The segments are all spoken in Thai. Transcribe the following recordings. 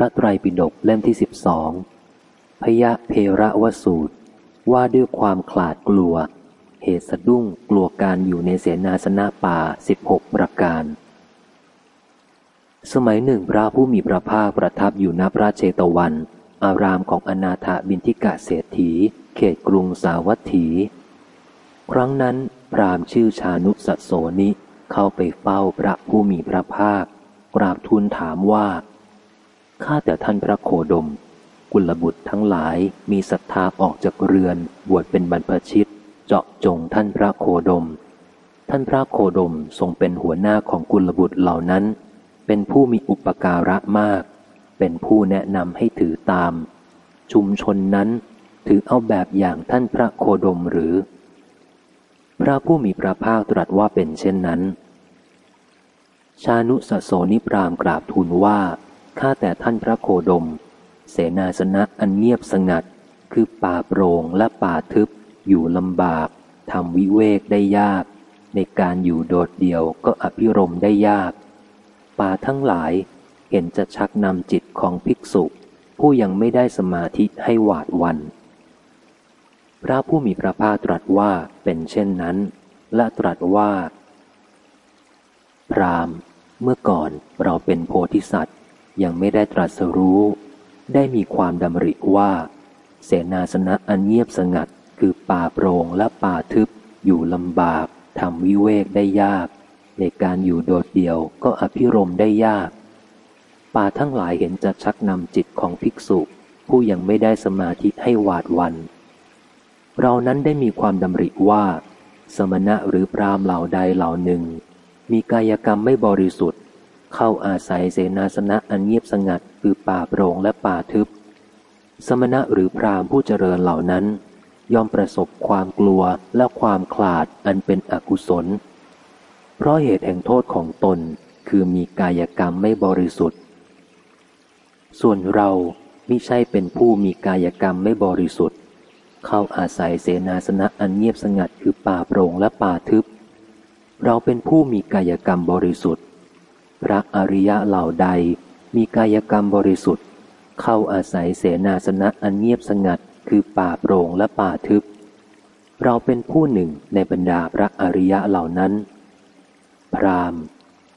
ระไตรปิฎกเล่มที่สิบสองพยะเพระวสูตร ว่าด้วยความขลาดกลัว เหตุสะดุ้งกลัวการอยู่ในเสนาสนะป่าสิบหกประการ สมัยหนึ่งพระผู้มีพระภาคประทับอยู่ณพระเจตวัน อารามของอนาถบินทิกะเศรษฐี เขตกรุงสาวัตถี ครั้งนั้นพรามชื่อชานุสโสนิเข้าไปเฝ้าพระผู้มีพระภาค กราบทูลถามว่า ข้าแต่ท่านพระโคดม กุลบุตรทั้งหลายมีศรัทธาออกจากเรือน บวชเป็นบรรพชิต เจาะจงท่านพระโคดม ท่านพระโคดมทรงเป็นหัวหน้าของกุลบุตรเหล่านั้น เป็นผู้มีอุปการะมาก เป็นผู้แนะนำให้ถือตาม ชุมชนนั้นถือเอาแบบอย่างท่านพระโคดมหรือ พระผู้มีพระภาคตรัสว่าเป็นเช่นนั้น ชานุสโสนิพรามกราบทูลว่า ข้าแต่ท่านพระโคดม เสนาสนะอันเงียบสงัด คือป่าโปร่งและป่าทึบ อยู่ลำบากทำวิเวกได้ยาก ในการอยู่โดดเดี่ยวก็อภิรมได้ยาก ป่าทั้งหลายเห็นจะชักนำจิตของภิกษุ ผู้ยังไม่ได้สมาธิให้หวาดวัน พระผู้มีพระภาคตรัสว่าเป็นเช่นนั้น และตรัสว่า พรามเมื่อก่อนเราเป็นโพธิสัตว์ ยังไม่ได้ตรัสรู้ ได้มีความดำริว่า เสนาสนะอันเงียบสงัดคือป่าโปร่งและป่าทึบ อยู่ลำบากทำวิเวกได้ยาก ในการอยู่โดดเดี่ยวก็อภิรมได้ยาก ป่าทั้งหลายเห็นจะชักนำจิตของภิกษุ ผู้ยังไม่ได้สมาธิให้หวาดวัน เรานั้นได้มีความดำริว่า สมณะหรือพรามเหล่าใดเหล่าหนึ่ง มีกายกรรมไม่บริสุทธิ์ เข้าอาศัยเสนาสนะอันเงียบสงัดคือป่าโปร่งและป่าทึบ สมณะหรือพรามผู้เจริญเหล่านั้น ย่อมประสบความกลัวและความขลาดอันเป็นอกุศล เพราะเหตุแห่งโทษของตนคือมีกายกรรมไม่บริสุทธิ์ ส่วนเรามิใช่เป็นผู้มีกายกรรมไม่บริสุทธิ์ เข้าอาศัยเสนาสนะอันเงียบสงัดคือป่าโปร่งและป่าทึบ เราเป็นผู้มีกายกรรมบริสุทธิ์ พระอริยะเหล่าใดมีกายกรรมบริสุทธิ์ เข้าอาศัยเสนาสนะอันเงียบสงัดคือป่าโปร่งและป่าทึบ เราเป็นผู้หนึ่งในบรรดาพระอริยะเหล่านั้น พราม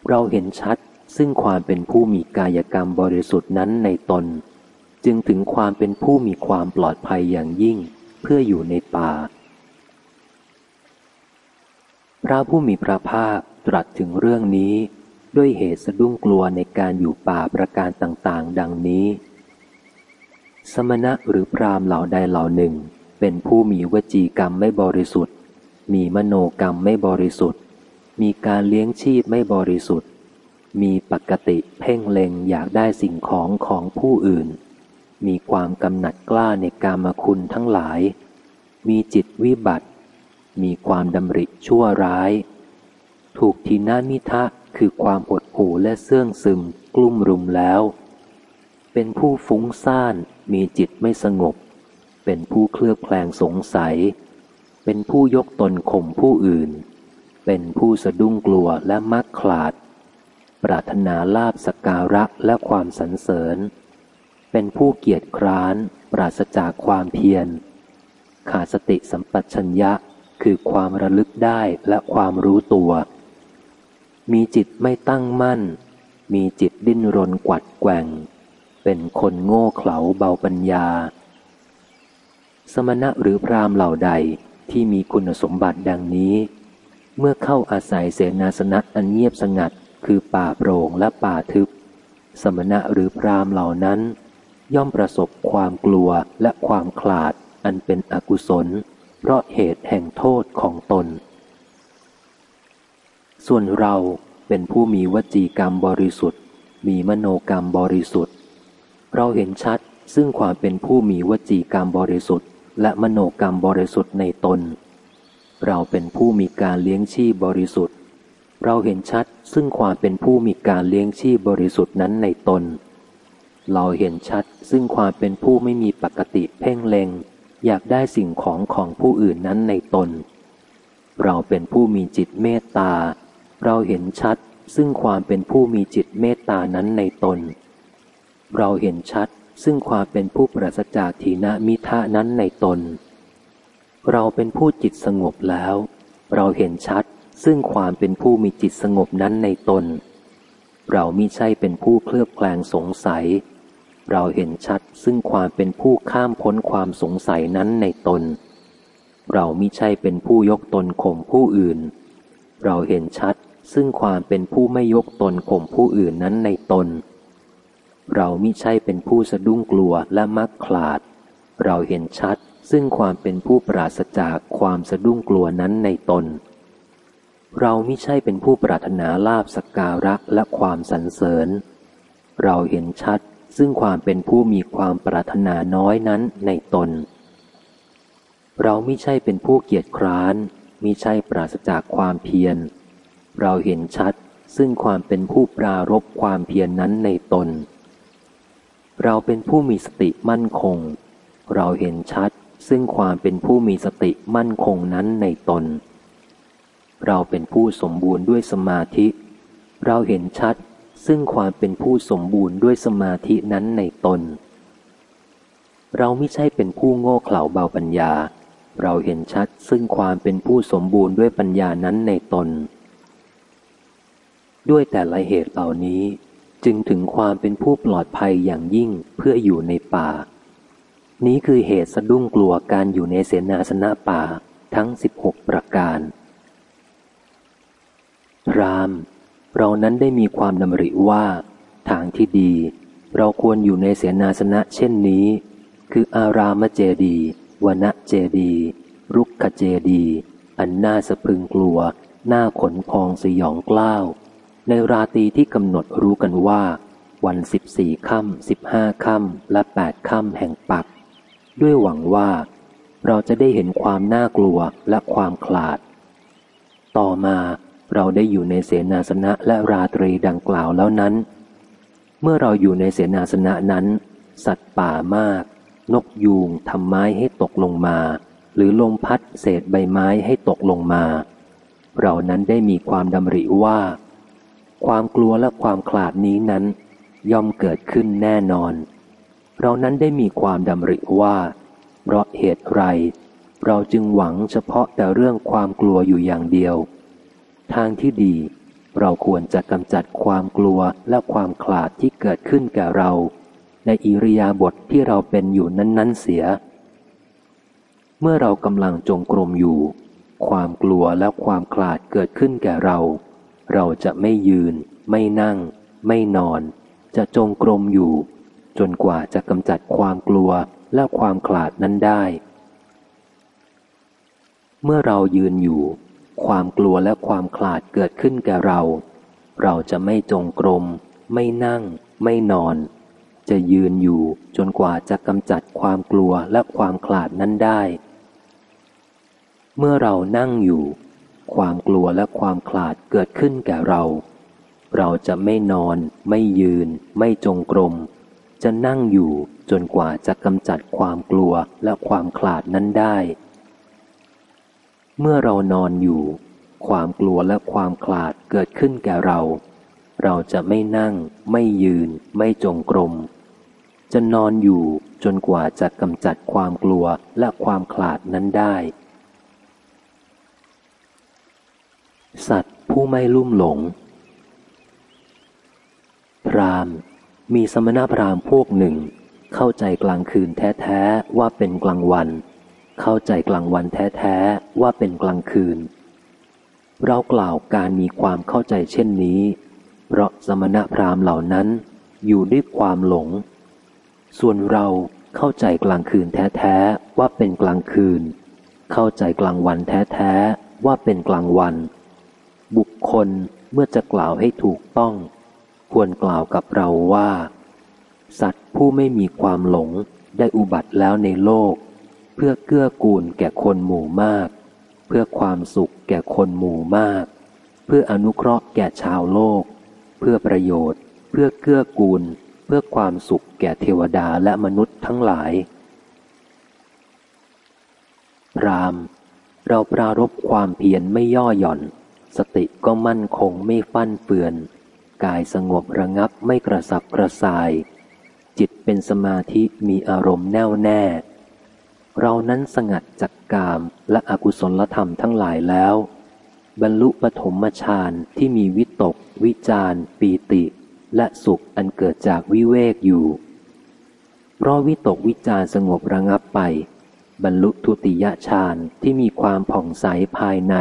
เราเห็นชัดซึ่งความเป็นผู้มีกายกรรมบริสุทธิ์นั้นในตน จึงถึงความเป็นผู้มีความปลอดภัยอย่างยิ่งเพื่ออยู่ในป่า พระผู้มีพระภาคตรัสถึงเรื่องนี้ ด้วยเหตุสะดุ้งกลัวในการอยู่ป่าประการต่างๆ ดังนี้ สมณะหรือพรามเหล่าใดเหล่าหนึ่ง เป็นผู้มีวจีกรรมไม่บริสุทธิ์ มีมโนกรรมไม่บริสุทธิ์ มีการเลี้ยงชีพไม่บริสุทธิ์ มีปกติเพ่งเล็งอยากได้สิ่งของของผู้อื่น มีความกำหนัดกล้าในกามคุณทั้งหลาย มีจิตวิบัติ มีความดำริชั่วร้าย ถูกทีนามิทะ คือความหดหู่และเสื่องซึมกลุ่มรุมแล้ว เป็นผู้ฟุ้งซ่านมีจิตไม่สงบ เป็นผู้เคลือบแคลงสงสัย เป็นผู้ยกตนข่มผู้อื่น เป็นผู้สะดุ้งกลัวและมักขลาด ปรารถนาลาบสกการะและความสรรเสริญ เป็นผู้เกียจคร้าน ปราศจากความเพียร ขาดสติสัมปชัญญะคือความระลึกได้และความรู้ตัว มีจิตไม่ตั้งมั่น มีจิตดิ้นรนกวัดแกว่ง เป็นคนโง่เขลาเบาปัญญา สมณะหรือพรามเหล่าใดที่มีคุณสมบัติดังนี้ เมื่อเข้าอาศัยเสนาสนะอันเงียบสงัด คือป่าโปร่งและป่าทึบ สมณะหรือพรามเหล่านั้น ย่อมประสบความกลัวและความขลาดอันเป็นอกุศล เพราะเหตุแห่งโทษของตน ส่วนเราเป็นผู้มีวจีกรรมบริสุทธิ์ มีมโนกรรมบริสุทธิ์ เราเห็นชัดซึ่งความเป็นผู้มีวจีกรรมบริสุทธิ์ และมโนกรรมบริสุทธิ์ในตน เราเป็นผู้มีการเลี้ยงชีพบริสุทธิ์ เราเห็นชัดซึ่งความเป็นผู้มีการเลี้ยงชีพบริสุทธิ์นั้นในตน เราเห็นชัดซึ่งความเป็นผู้ไม่มีปกติเพ่งเล็งอยากได้สิ่งของของผู้อื่นนั้นในตน เราเป็นผู้มีจิตเมตตา เราเห็นชัดซึ่งความเป็นผู้มีจิตเมตตานั้นในตน เราเห็นชัดซึ่งความเป็นผู้ปราศจากทีนมิทะนั้นในตน เราเป็นผู้จิตสงบแล้ว เราเห็นชัดซึ่งความเป็นผู้มีจิตสงบนั้นในตน เรามิใช่เป็นผู้เคลือบแคลงสงสัย เราเห็นชัดซึ่งความเป็นผู้ข้ามพ้นความสงสัยนั้นในตน เรามิใช่เป็นผู้ยกตนข่มผู้อื่น เราเห็นชัด ซึ่งความเป็นผู้ไม่ยกตนข่มผู้อื่นนั้นในตน เรามิใช่เป็นผู้สะดุ้งกลัวและมักคลาด เราเห็นชัดซึ่งความเป็นผู้ปราศจากความสะดุ้งกลัวนั้นในตน เรามิใช่เป็นผู้ปรารถนาลาบสการะและความสรรเสริญ เราเห็นชัดซึ่งความเป็นผู้มีความปรารถนาน้อยนั้นในตน เรามิใช่เป็นผู้เกียจคร้านมิใช่ปราศจากความเพียร เราเห็นชัดซึ่งความเป็นผู้ปรารบความเพียรนนั้นในตน เราเป็นผู้มีสติมั่นคง เราเห็นชัดซึ่งความเป็นผู้มีสติมั่นคงนั้นในตน เราเป็นผู้สมบูรณ์ด้วยสมาธิ เราเห็นชัดซึ่งความเป็นผู้สมบูรณ์ด้วยสมาธินั้นในตน เราไม่ใช่เป็นผู้โง่เขลาเบาปัญญา เราเห็นชัดซึ่งความเป็นผู้สมบูรณ์ด้วยปัญญานั้นในตน ด้วยแต่ละเหตุเหล่านี้ จึงถึงความเป็นผู้ปลอดภัยอย่างยิ่งเพื่ออยู่ในป่า นี้คือเหตุสะดุ้งกลัวการอยู่ในเสนาสนะป่าทั้งสิบหกประการรามเรานั้นได้มีความดำริว่า ทางที่ดี เราควรอยู่ในเสนาสนะเช่นนี้ คืออารามเจดีวณเจดี รุกขเจดี อันน่าสะพึงกลัวน้าขนพองสยองกล้าว ในราตรีที่กำหนดรู้กันว่า วันสิบสี่ค่ำสิบห้าค่ำและแปดค่ำแห่งปัก ด้วยหวังว่า เราจะได้เห็นความน่ากลัวและความคลาด ต่อมาเราได้อยู่ในเสนาสนะและราตรีดังกล่าวแล้วนั้น เมื่อเราอยู่ในเสนาสนะนั้น สัตว์ป่ามาก นกยูงทำไม้ให้ตกลงมา หรือลมพัดเศษใบไม้ให้ตกลงมา เรานั้นได้มีความดำริว่า ความกลัวและความขลาดนี้นั้น ย่อมเกิดขึ้นแน่นอน เรานั้นได้มีความดำริว่า เพราะเหตุไร เราจึงหวังเฉพาะแต่เรื่องความกลัวอยู่อย่างเดียว ทางที่ดี เราควรจะกำจัดความกลัวและความขลาดที่เกิดขึ้นแก่เรา ในอิริยาบถทที่เราเป็นอยู่นั้น ๆ เสีย เมื่อเรากำลังจงกรมอยู่ ความกลัวและความขลาดเกิดขึ้นแก่เรา เราจะไม่ยืน ไม่นั่ง ไม่นอน จะจงกรมอยู่ จนกว่าจะกำจัดความกลัวและความขลาดนั้นได้ เมื่อเรายืนอยู่ ความกลัวและความขลาดเกิดขึ้นแก่เรา เราจะไม่จงกรม ไม่นั่ง ไม่นอน จะยืนอยู่จนกว่าจะกำจัดความกลัวและความขลาดนั้นได้ เมื่อเรานั่งอยู่ ความกลัวและความขลาดเกิดขึ้นแก่เรา เราจะไม่นอน ไม่ยืน ไม่จงกรม จะนั่งอยู่จนกว่าจะกำจัดความกลัวและความขลาดนั้นได้ เมื่อเรานอนอยู่ ความกลัวและความขลาดเกิดขึ้นแก่เรา เราจะไม่นั่ง ไม่ยืน ไม่จงกรม จะนอนอยู่จนกว่าจะกำจัดความกลัวและความขลาดนั้นได้ สัตว์ผู้ไม่ลุ่มหลง พรามมีสมณพราหมณ์พวกหนึ่ง เข้าใจกลางคืนแท้ๆว่าเป็นกลางวัน เข้าใจกลางวันแท้ๆว่าเป็นกลางคืน เรากล่าวการมีความเข้าใจเช่นนี้ เพราะสมณพราหมณ์เหล่านั้นอยู่ด้วยความหลง ส่วนเราเข้าใจกลางคืนแท้ๆว่าเป็นกลางคืน เข้าใจกลางวันแท้ๆว่าเป็นกลางวัน บุคคลเมื่อจะกล่าวให้ถูกต้อง ควรกล่าวกับเราว่า สัตว์ผู้ไม่มีความหลงได้อุบัติแล้วในโลก เพื่อเกื้อกูลแก่คนหมู่มาก เพื่อความสุขแก่คนหมู่มาก เพื่ออนุเคราะห์แก่ชาวโลก เพื่อประโยชน์ เพื่อเกื้อกูล เพื่อความสุขแก่เทวดาและมนุษย์ทั้งหลายพรามเราปรารบความเพียรไม่ย่อหย่อน สติก็มั่นคงไม่ฟั่นเฟือน กายสงบระงับไม่กระสับกระส่าย จิตเป็นสมาธิมีอารมณ์แน่วแน่ เรานั้นสงัดจากกามและอกุศลธรรมทั้งหลายแล้ว บรรลุปฐมฌานที่มีวิตก วิจารปีติ และสุขอันเกิดจากวิเวกอยู่ เพราะวิตกวิจารสงบระงับไป บรรลุทุติยฌานที่มีความผ่องใสภายใน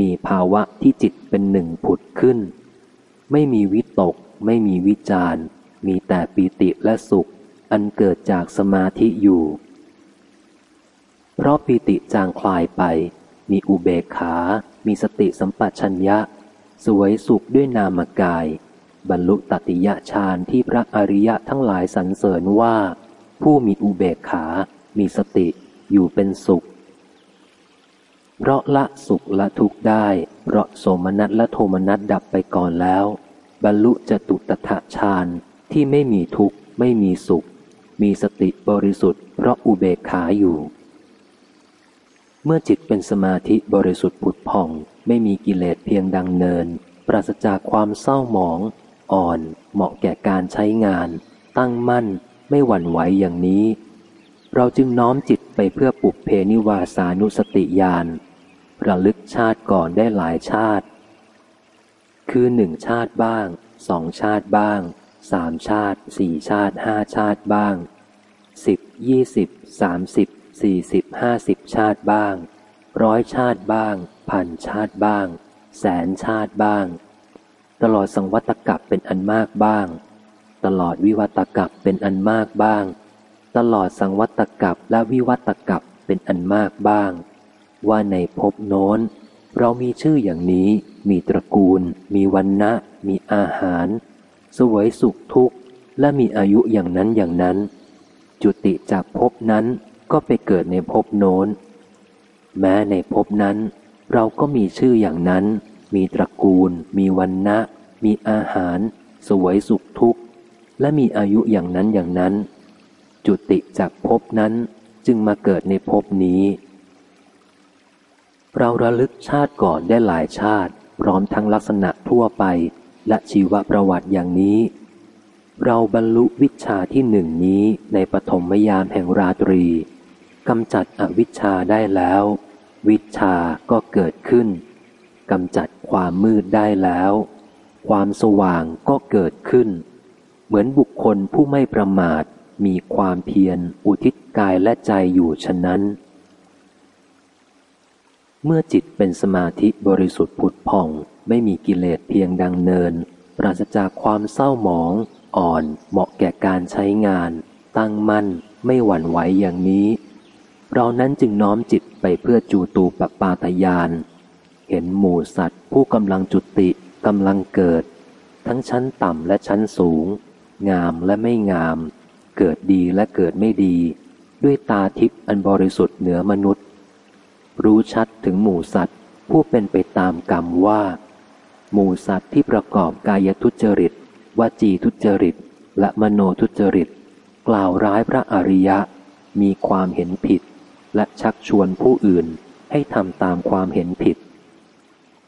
มีภาวะที่จิตเป็นหนึ่งผุดขึ้น ไม่มีวิตก ไม่มีวิจารมีแต่ปีติและสุข อันเกิดจากสมาธิอยู่ เพราะปีติจางคลายไป มีอุเบกขา มีสติสัมปชัญญะ สวยสุขด้วยนามกาย บรรลุตติยฌานที่พระอริยะทั้งหลายสรรเสริญว่า ผู้มีอุเบกขา มีสติ อยู่เป็นสุข เพราะละสุขละทุกข์ได้ เพราะโสมนัสและโทมนัสดับไปก่อนแล้ว บรรลุจตุตถะฌานที่ไม่มีทุกข์ไม่มีสุข มีสติบริสุทธิ์เพราะอุเบกขาอยู่ เมื่อจิตเป็นสมาธิบริสุทธิ์ผุดผ่อง ไม่มีกิเลสเพียงดังเนิน ปราศจากความเศร้าหมอง อ่อน เหมาะแก่การใช้งาน ตั้งมั่น ไม่หวั่นไหวอย่างนี้ เราจึงน้อมจิตไปเพื่อปุกเพนิวาสานุสติญาณ ระลึกชาติก่อนได้หลายชาติ คือหนึ่งชาติบ้างสองชาติบ้างสามชาติสี่ชาติห้าชาติบ้างสิบยี่สิบสามสิบสี่สิบห้าสิบชาติบ้าง ร้อยชาติบ้าง พันชาติบ้าง แสนชาติบ้าง ตลอดสังวัตกับเป็นอันมากบ้าง ตลอดวิวัตกับเป็นอันมากบ้าง ตลอดสังวัตกับและวิวัตกับเป็นอันมากบ้าง ว่าในภพโน้น เรามีชื่ออย่างนี้ มีตระกูล มีวันนะ มีอาหาร สวยสุขทุกข์ และมีอายุอย่างนั้นอย่างนั้น จุติจากภพนั้นก็ไปเกิดในภพโน้น แม้ในภพนั้น เราก็มีชื่ออย่างนั้น มีตระกูล มีวันนะ มีอาหาร สวยสุขทุกข์ และมีอายุอย่างนั้นอย่างนั้น จุติจากภพนั้นจึงมาเกิดในภพนี้ เราระลึกชาติก่อนได้หลายชาติ พร้อมทั้งลักษณะทั่วไป และชีวประวัติอย่างนี้ เราบรรลุวิชาที่หนึ่งนี้ในปฐมยามแห่งราตรีกำจัดอวิชชาได้แล้ว วิชาก็เกิดขึ้นกำจัดความมืดได้แล้ว ความสว่างก็เกิดขึ้น เหมือนบุคคลผู้ไม่ประมาทมีความเพียรอุทิศกายและใจอยู่ฉะนั้น เมื่อจิตเป็นสมาธิบริสุทธิ์ผุดผ่อง ไม่มีกิเลสเพียงดังเนิน ปราศจากความเศร้าหมอง อ่อนเหมาะแก่การใช้งาน ตั้งมั่นไม่หวั่นไหวอย่างนี้ เรานั้นจึงน้อมจิตไปเพื่อจูตูปปาตยาน เห็นหมู่สัตว์ผู้กำลังจุติกำลังเกิด ทั้งชั้นต่ำและชั้นสูง งามและไม่งาม เกิดดีและเกิดไม่ดี ด้วยตาทิพย์อันบริสุทธิ์เหนือมนุษย์ รู้ชัดถึงหมู่สัตว์ ผู้เป็นไปตามกรรมว่า หมู่สัตว์ที่ประกอบกายทุจริตวจีทุจริต และมโนทุจริต กล่าวร้ายพระอริยะ มีความเห็นผิด และชักชวนผู้อื่นให้ทำตามความเห็นผิด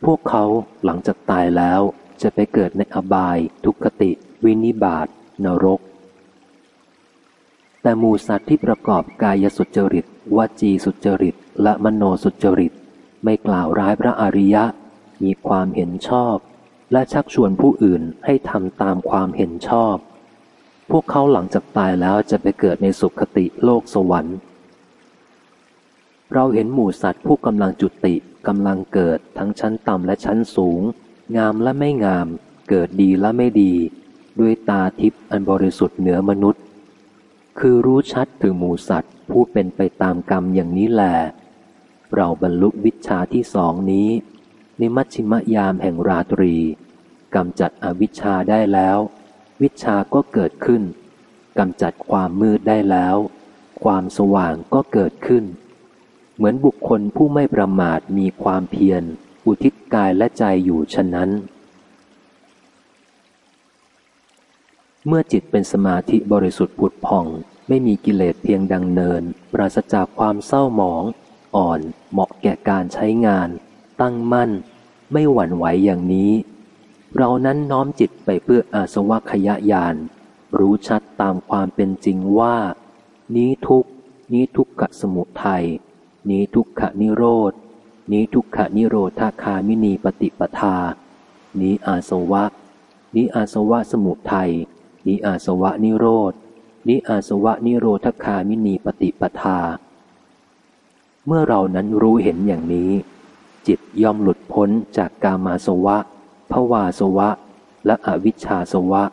พวกเขาหลังจากตายแล้วจะไปเกิดในอบาย ทุกขติ วินิบาตนรก แต่หมูสัตว์ที่ประกอบกายสุจริตวจีสุจริต และมโนสุจริต ไม่กล่าวร้ายพระอริยะ มีความเห็นชอบ และชักชวนผู้อื่นให้ทำตามความเห็นชอบ พวกเขาหลังจากตายแล้วจะไปเกิดในสุขติโลกสวรรค์ เราเห็นหมู่สัตว์ผู้กำลังจุติกำลังเกิดทั้งชั้นต่ำและชั้นสูง งามและไม่งาม เกิดดีและไม่ดี ด้วยตาทิพย์อันบริสุทธิ์เหนือมนุษย์ คือรู้ชัดถึงหมู่สัตว์ผู้เป็นไปตามกรรมอย่างนี้แหล เราบรรลุวิชาที่สองนี้ ในมัชชิมยามแห่งราตรีกำจัดอวิชชาได้แล้ว วิชาก็เกิดขึ้นกำจัดความมืดได้แล้ว ความสว่างก็เกิดขึ้น เหมือนบุคคลผู้ไม่ประมาทมีความเพียร อุทิศกายและใจอยู่ฉะนั้น เมื่อจิตเป็นสมาธิบริสุทธิ์ผุดผ่อง ไม่มีกิเลสเพียงดังเนิน ปราศจากความเศร้าหมอง อ่อน เหมาะแก่การใช้งาน ตั้งมั่น ไม่หวั่นไหวอย่างนี้ เรานั้นน้อมจิตไปเพื่ออาสวะขยะยาน รู้ชัดตามความเป็นจริงว่า นี้ทุกนี้ทุกขสมุทัยนี้ทุกขนิโรธนี้ทุกขนิโรธาคามินีปฏิปทา นี้อาสวะ นี้อาสวะสมุทัยนี้อาสวะนิโรธนี้อาสวะนิโรธคามินีปฏิปทา เมื่อเรานั้นรู้เห็นอย่างนี้ จิตย่อมหลุดพ้นจากกามาสวะภวาสวะ และอวิชชาสวะ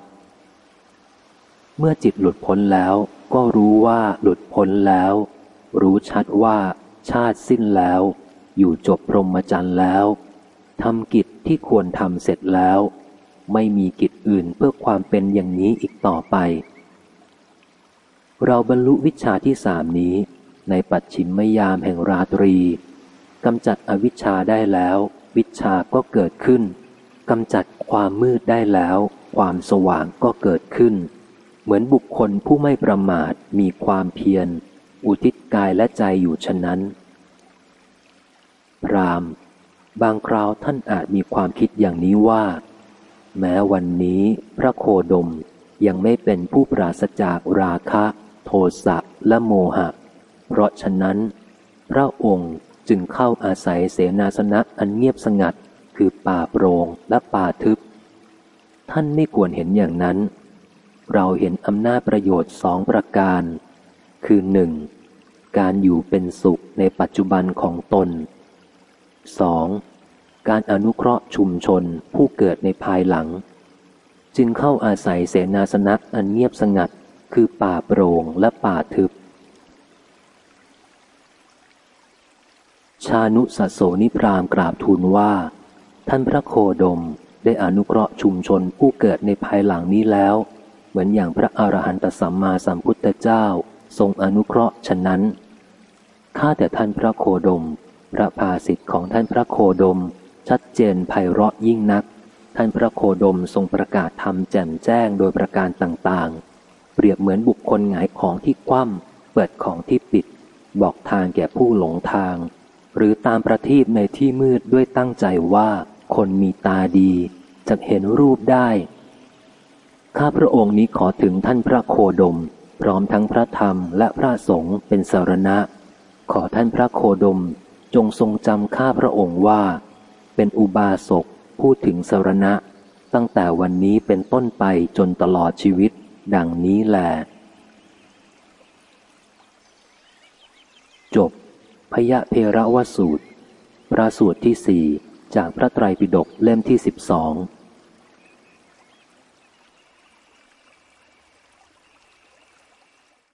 เมื่อจิตหลุดพ้นแล้ว ก็รู้ว่าหลุดพ้นแล้ว รู้ชัดว่าชาติสิ้นแล้ว อยู่จบพรหมจรรย์แล้วทำกิจที่ควรทำเสร็จแล้ว ไม่มีกิจอื่นเพื่อความเป็นอย่างนี้อีกต่อไป เราบรรลุวิชาที่สามนี้ ในปัจฉิมยามแห่งราตรีกำจัดอวิชชาได้แล้ว วิชาก็เกิดขึ้นกำจัดความมืดได้แล้ว ความสว่างก็เกิดขึ้น เหมือนบุคคลผู้ไม่ประมาทมีความเพียร อุทิศกายและใจอยู่ฉะนั้น พรามบางคราวท่านอาจมีความคิดอย่างนี้ว่า แม้วันนี้พระโคดมยังไม่เป็นผู้ปราศจากราคะ โทสะและโมหะ เพราะฉะนั้น พระองค์จึงเข้าอาศัยเสนาสนะอันเงียบสงัด คือป่าโปร่งและป่าทึบ ท่านไม่ควรเห็นอย่างนั้น เราเห็นอำนาจประโยชน์สองประการ คือหนึ่งการอยู่เป็นสุขในปัจจุบันของตน 2. การอนุเคราะห์ชุมชนผู้เกิดในภายหลัง จึงเข้าอาศัยเสนาสนะอันเงียบสงัด คือป่าโปร่งและป่าทึบ ชานุสัโสนิพรามกราบทูลว่า ท่านพระโคดมได้อนุเคราะห์ชุมชนผู้เกิดในภายหลังนี้แล้ว เหมือนอย่างพระอรหันตสัมมาสัมพุทธเจ้าทรงอนุเคราะห์ฉะนั้นข้าแต่ท่านพระโคดม พระภาสิทธิ์ของท่านพระโคดม ชัดเจนไพเราะยิ่งนัก ท่านพระโคดมทรงประกาศธรรมแจ่มแจ้งโดยประการต่างๆ เปรียบเหมือนบุคคลหงายของที่คว่ำเปิดของที่ปิด บอกทางแก่ผู้หลงทาง หรือตามประทีปในที่มืดด้วยตั้งใจว่าคนมีตาดีจะเห็นรูปได้ ข้าพระองค์นี้ขอถึงท่านพระโคดม พร้อมทั้งพระธรรมและพระสงฆ์เป็นสารณะ ขอท่านพระโคดมจงทรงจำข้าพระองค์ว่า เป็นอุบาสกพูดถึงสารณะ ตั้งแต่วันนี้เป็นต้นไปจนตลอดชีวิต ดังนี้แหละจบ พยะเพระวสูตรพระสูตรที่สี่จากพระไตรปิฎกเล่มที่สิบสอง